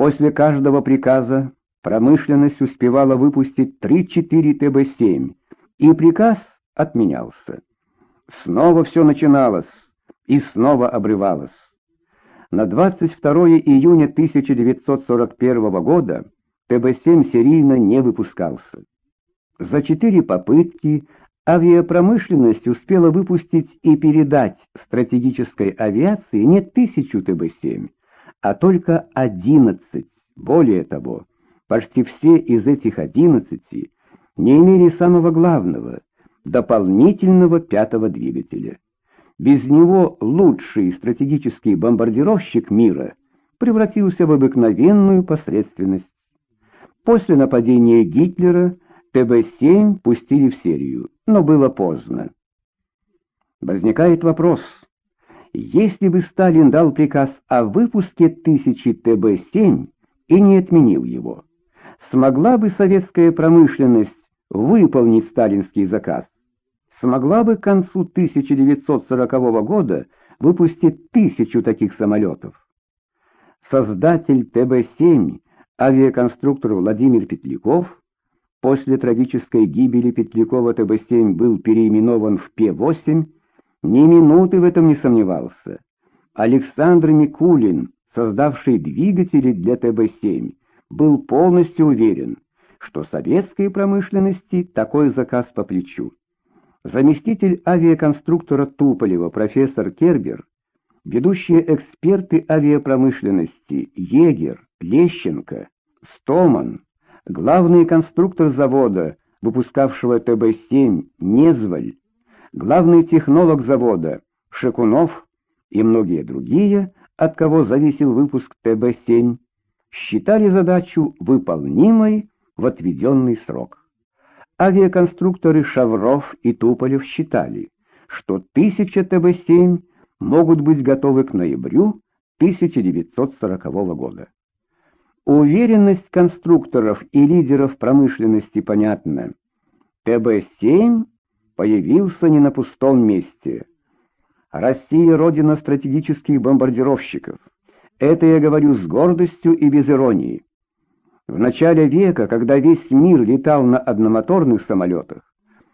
После каждого приказа промышленность успевала выпустить 3-4 ТБ-7, и приказ отменялся. Снова все начиналось и снова обрывалось. На 22 июня 1941 года ТБ-7 серийно не выпускался. За четыре попытки авиапромышленность успела выпустить и передать стратегической авиации не тысячу ТБ-7, а только 11. Более того, почти все из этих 11 не имели самого главного — дополнительного пятого двигателя. Без него лучший стратегический бомбардировщик мира превратился в обыкновенную посредственность. После нападения Гитлера ТБ-7 пустили в серию, но было поздно. Возникает вопрос, если бы Сталин дал приказ о выпуске тысячи ТБ-7 и не отменил его, смогла бы советская промышленность выполнить сталинский заказ? Смогла бы к концу 1940 года выпустить тысячу таких самолетов? Создатель ТБ-7, авиаконструктор Владимир Петляков, после трагической гибели Петлякова ТБ-7 был переименован в П-8, ни минуты в этом не сомневался. Александр Микулин, создавший двигатели для ТБ-7, был полностью уверен, что советской промышленности такой заказ по плечу. Заместитель авиаконструктора Туполева профессор Кербер, ведущие эксперты авиапромышленности Егер, Лещенко, Стоман, главный конструктор завода, выпускавшего ТБ-7 Незваль, главный технолог завода Шекунов и многие другие, от кого зависел выпуск ТБ-7, считали задачу выполнимой в отведенный срок. Авиаконструкторы Шавров и Туполев считали, что 1000 ТБ-7 могут быть готовы к ноябрю 1940 года. Уверенность конструкторов и лидеров промышленности понятна. ТБ-7 появился не на пустом месте. Россия — родина стратегических бомбардировщиков. Это я говорю с гордостью и без иронии. В начале века, когда весь мир летал на одномоторных самолетах,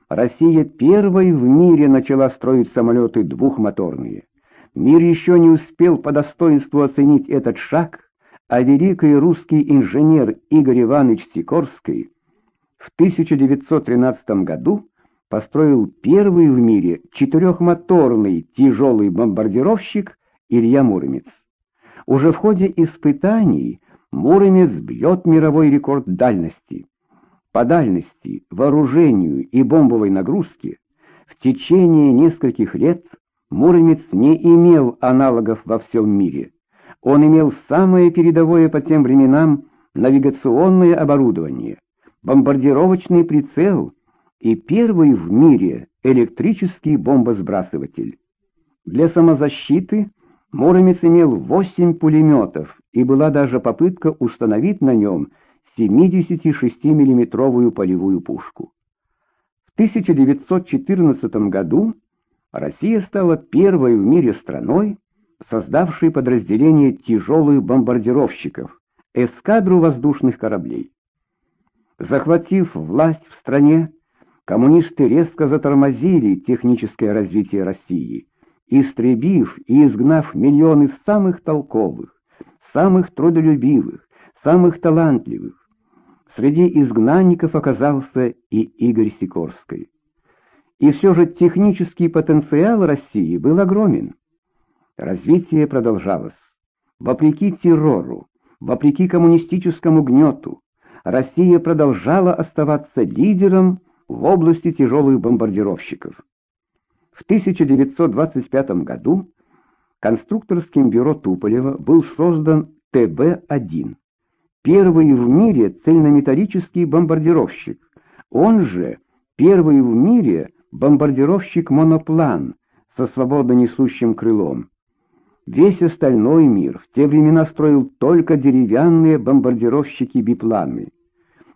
Россия первой в мире начала строить самолеты двухмоторные. Мир еще не успел по достоинству оценить этот шаг, а великий русский инженер Игорь Иванович Сикорский в 1913 году построил первый в мире четырехмоторный тяжелый бомбардировщик Илья Муромец. Уже в ходе испытаний Муромец бьет мировой рекорд дальности. По дальности, вооружению и бомбовой нагрузке в течение нескольких лет Муромец не имел аналогов во всем мире. Он имел самое передовое по тем временам навигационное оборудование, бомбардировочный прицел и первый в мире электрический бомбосбрасыватель. Для самозащиты Муромец имел 8 пулеметов, и была даже попытка установить на нем 76 миллиметровую полевую пушку. В 1914 году Россия стала первой в мире страной, создавший подразделение тяжелых бомбардировщиков, эскадру воздушных кораблей. Захватив власть в стране, коммунисты резко затормозили техническое развитие России, истребив и изгнав миллионы самых толковых, самых трудолюбивых, самых талантливых. Среди изгнанников оказался и Игорь Сикорский. И все же технический потенциал России был огромен. Развитие продолжалось. Вопреки террору, вопреки коммунистическому гнету, Россия продолжала оставаться лидером в области тяжелых бомбардировщиков. В 1925 году конструкторским бюро Туполева был создан ТБ-1, первый в мире цельнометаллический бомбардировщик, он же первый в мире бомбардировщик-моноплан со свободно несущим крылом. Весь остальной мир в те времена строил только деревянные бомбардировщики-бипланы.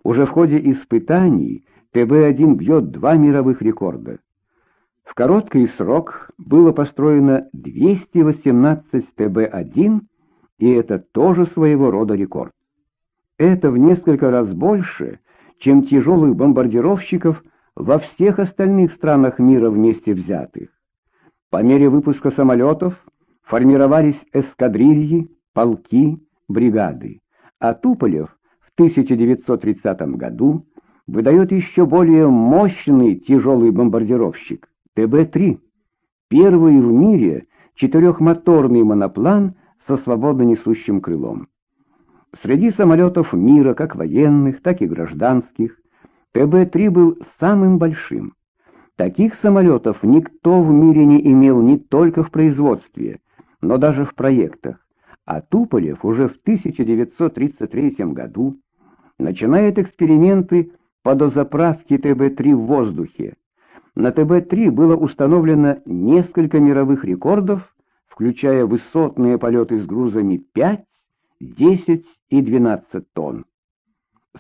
Уже в ходе испытаний ТБ-1 бьет два мировых рекорда. В короткий срок было построено 218 ТБ-1, и это тоже своего рода рекорд. Это в несколько раз больше, чем тяжелых бомбардировщиков во всех остальных странах мира вместе взятых. По мере выпуска самолетов формировались эскадрильи, полки, бригады, а Туполев в 1930 году выдает еще более мощный тяжелый бомбардировщик ТБ-3, первый в мире четырехмоторный моноплан со свободно несущим крылом. Среди самолетов мира, как военных, так и гражданских, ТБ-3 был самым большим. Таких самолетов никто в мире не имел не только в производстве, но даже в проектах. А Туполев уже в 1933 году начинает эксперименты по дозаправке ТБ-3 в воздухе. На ТБ-3 было установлено несколько мировых рекордов, включая высотные полеты с грузами 5, 10 и 12 тонн.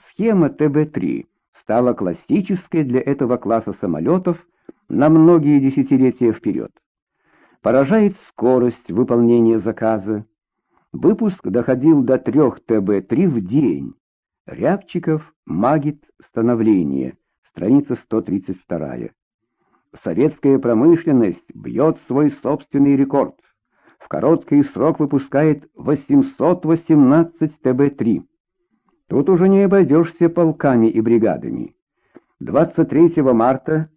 Схема ТБ-3 стала классической для этого класса самолетов на многие десятилетия вперед. Поражает скорость выполнения заказа. Выпуск доходил до 3 ТБ-3 в день. Рябчиков, Магит, Становление, страница 132. Советская промышленность бьет свой собственный рекорд. В короткий срок выпускает 818 ТБ-3. Тут уже не обойдешься полками и бригадами. 23 марта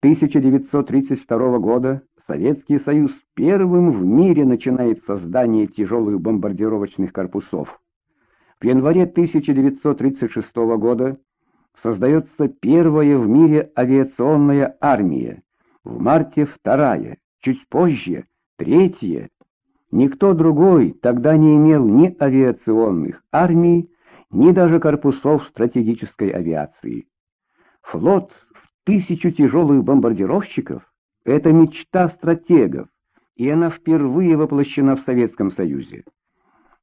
1932 года Советский Союз первым в мире начинает создание тяжелых бомбардировочных корпусов. В январе 1936 года создается первая в мире авиационная армия, в марте вторая, чуть позже третья. Никто другой тогда не имел ни авиационных армий, ни даже корпусов стратегической авиации. Флот в тысячу тяжелых бомбардировщиков — это мечта стратегов, и она впервые воплощена в Советском Союзе.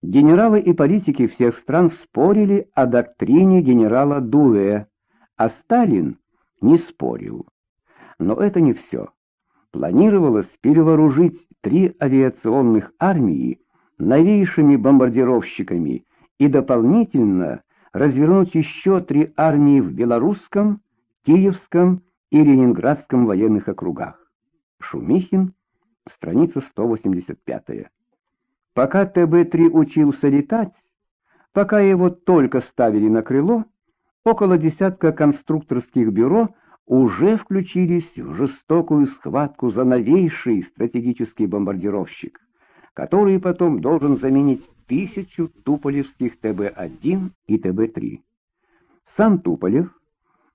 Генералы и политики всех стран спорили о доктрине генерала Дуэ, а Сталин не спорил. Но это не все. Планировалось перевооружить три авиационных армии новейшими бомбардировщиками и дополнительно развернуть еще три армии в Белорусском, Киевском и Ленинградском военных округах. Шумихин, страница 185. Пока ТБ-3 учился летать, пока его только ставили на крыло, около десятка конструкторских бюро уже включились в жестокую схватку за новейший стратегический бомбардировщик который потом должен заменить тысячу туполевских ТБ-1 и ТБ-3. Сам Туполев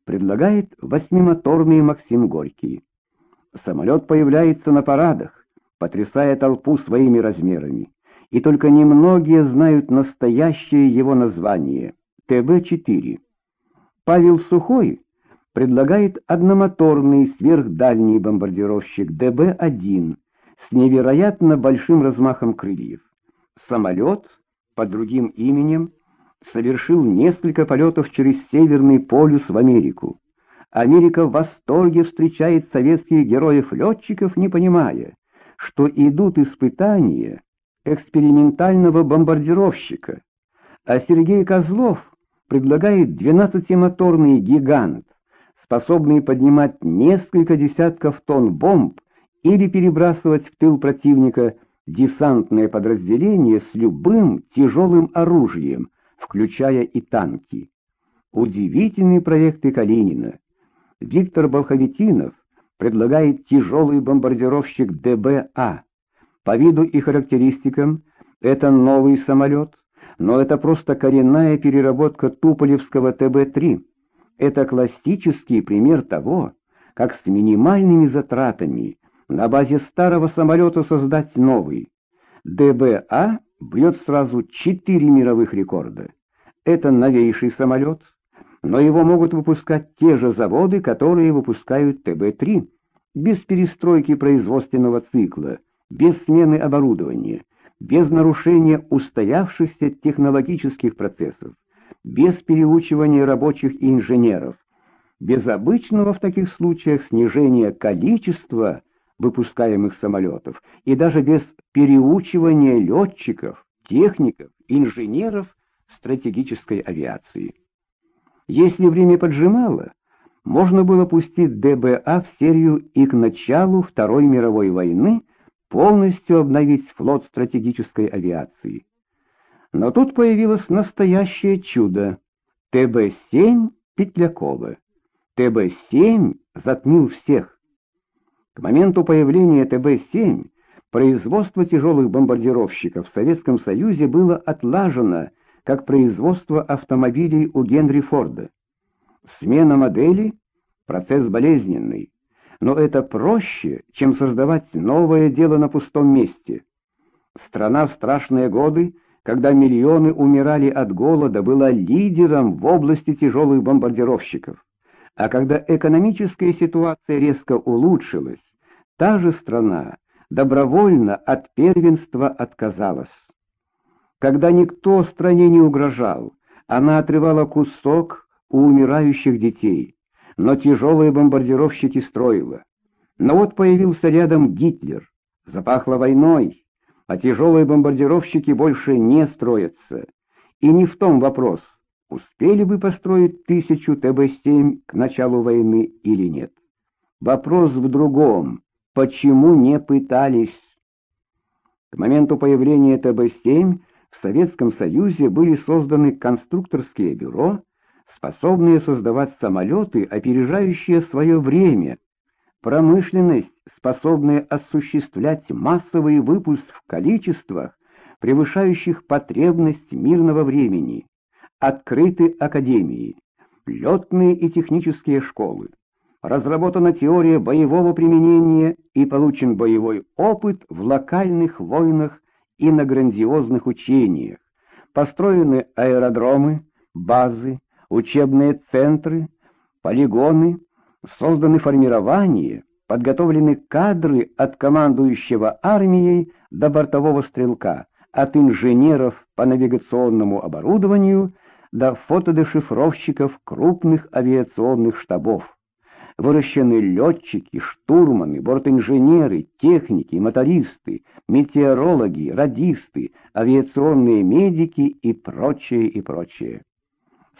предлагает восьмимоторный Максим Горький. Самолет появляется на парадах, потрясая толпу своими размерами, и только немногие знают настоящее его название — ТБ-4. Павел Сухой предлагает одномоторный сверхдальний бомбардировщик ДБ-1 с невероятно большим размахом крыльев. Самолет, под другим именем, совершил несколько полетов через Северный полюс в Америку. Америка в восторге встречает советских героев-летчиков, не понимая, что идут испытания экспериментального бомбардировщика, а Сергей Козлов предлагает 12-моторный гигант, способный поднимать несколько десятков тонн бомб или перебрасывать в тыл противника десантное подразделение с любым тяжелым оружием, включая и танки. Удивительные проекты Калинина. Виктор Болховитинов предлагает тяжелый бомбардировщик ДБА. По виду и характеристикам это новый самолет, но это просто коренная переработка Туполевского ТБ-3. Это классический пример того, как с минимальными затратами на базе старого самолета создать новый. ДБА бьет сразу четыре мировых рекорда. Это новейший самолет, но его могут выпускать те же заводы, которые выпускают ТБ-3, без перестройки производственного цикла, без смены оборудования, без нарушения устоявшихся технологических процессов, без переучивания рабочих и инженеров, без обычного в таких случаях снижения количества выпускаемых самолетов, и даже без переучивания летчиков, техников, инженеров стратегической авиации. Если время поджимало, можно было пустить ДБА в серию и к началу Второй мировой войны полностью обновить флот стратегической авиации. Но тут появилось настоящее чудо — ТБ-7 Петлякова. ТБ-7 затмил всех. К моменту появления ТБ-7 производство тяжелых бомбардировщиков в Советском Союзе было отлажено, как производство автомобилей у Генри Форда. Смена модели — процесс болезненный, но это проще, чем создавать новое дело на пустом месте. Страна в страшные годы, когда миллионы умирали от голода, была лидером в области тяжелых бомбардировщиков. А когда экономическая ситуация резко улучшилась, та же страна добровольно от первенства отказалась. Когда никто стране не угрожал, она отрывала кусок у умирающих детей, но тяжелые бомбардировщики строила. Но вот появился рядом Гитлер, запахло войной, а тяжелые бомбардировщики больше не строятся. И не в том вопрос, успели бы построить тысячу ТБ-7 к началу войны или нет. Вопрос в другом, почему не пытались? К моменту появления ТБ-7 в Советском Союзе были созданы конструкторские бюро, способные создавать самолеты, опережающие свое время, промышленность, способная осуществлять массовый выпуск в количествах, превышающих потребность мирного времени, открыты академии, летные и технические школы, разработана теория боевого применения и получен боевой опыт в локальных войнах и на грандиозных учениях, построены аэродромы, базы, учебные центры, полигоны, созданы формирования, подготовлены кадры от командующего армией до бортового стрелка, от инженеров по навигационному оборудованию до фотодешифровщиков крупных авиационных штабов. Выращены летчики, штурманы, бортинженеры, техники, мотористы, метеорологи, радисты, авиационные медики и прочее, и прочее.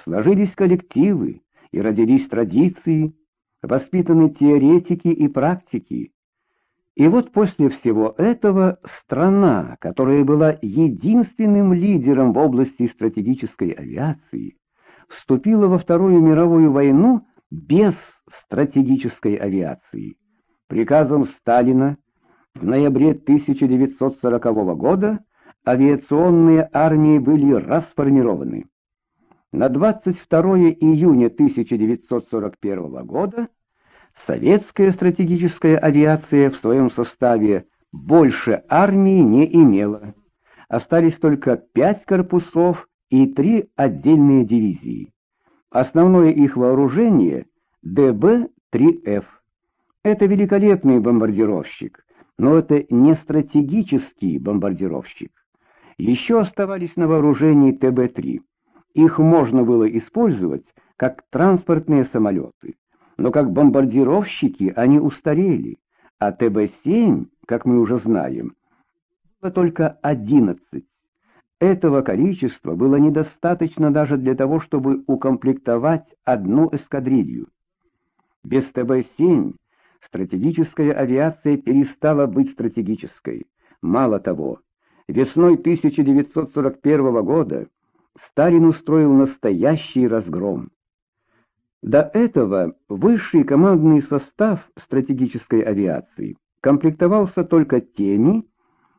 Сложились коллективы и родились традиции, воспитаны теоретики и практики. И вот после всего этого страна, которая была единственным лидером в области стратегической авиации, вступила во Вторую мировую войну без стратегической авиации. Приказом Сталина в ноябре 1940 года авиационные армии были расформированы. На 22 июня 1941 года советская стратегическая авиация в своем составе больше армии не имела. Остались только пять корпусов и три отдельные дивизии. Основное их вооружение — ДБ-3Ф. Это великолепный бомбардировщик, но это не стратегический бомбардировщик. Еще оставались на вооружении ТБ-3. Их можно было использовать как транспортные самолеты, но как бомбардировщики они устарели, а ТБ-7, как мы уже знаем, было только 11. Этого количества было недостаточно даже для того, чтобы укомплектовать одну эскадрилью. Без ТБ-7 стратегическая авиация перестала быть стратегической. Мало того, весной 1941 года Сталин устроил настоящий разгром. До этого высший командный состав стратегической авиации комплектовался только теми,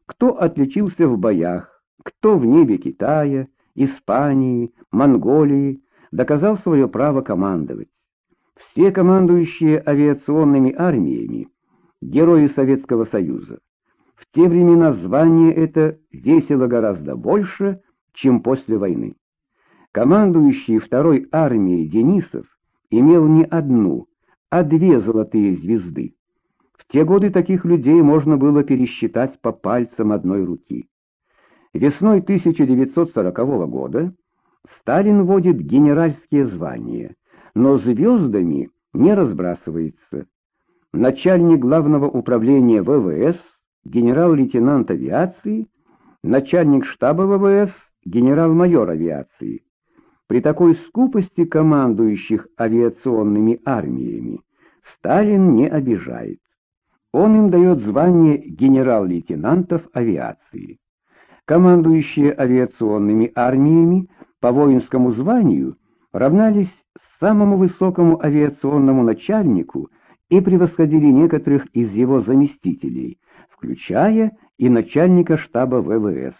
кто отличился в боях, кто в небе Китая, Испании, Монголии доказал свое право командовать. Все командующие авиационными армиями — герои Советского Союза. В те времена звание это весило гораздо больше, чем после войны. Командующий второй армией Денисов имел не одну, а две золотые звезды. В те годы таких людей можно было пересчитать по пальцам одной руки. Весной 1940 года Сталин вводит генеральские звания, но звездами не разбрасывается. Начальник главного управления ВВС, генерал-лейтенант авиации, начальник штаба ВВС генерал-майор авиации. При такой скупости командующих авиационными армиями Сталин не обижает. Он им дает звание генерал-лейтенантов авиации. Командующие авиационными армиями по воинскому званию равнялись самому высокому авиационному начальнику и превосходили некоторых из его заместителей, включая и начальника штаба ВВС.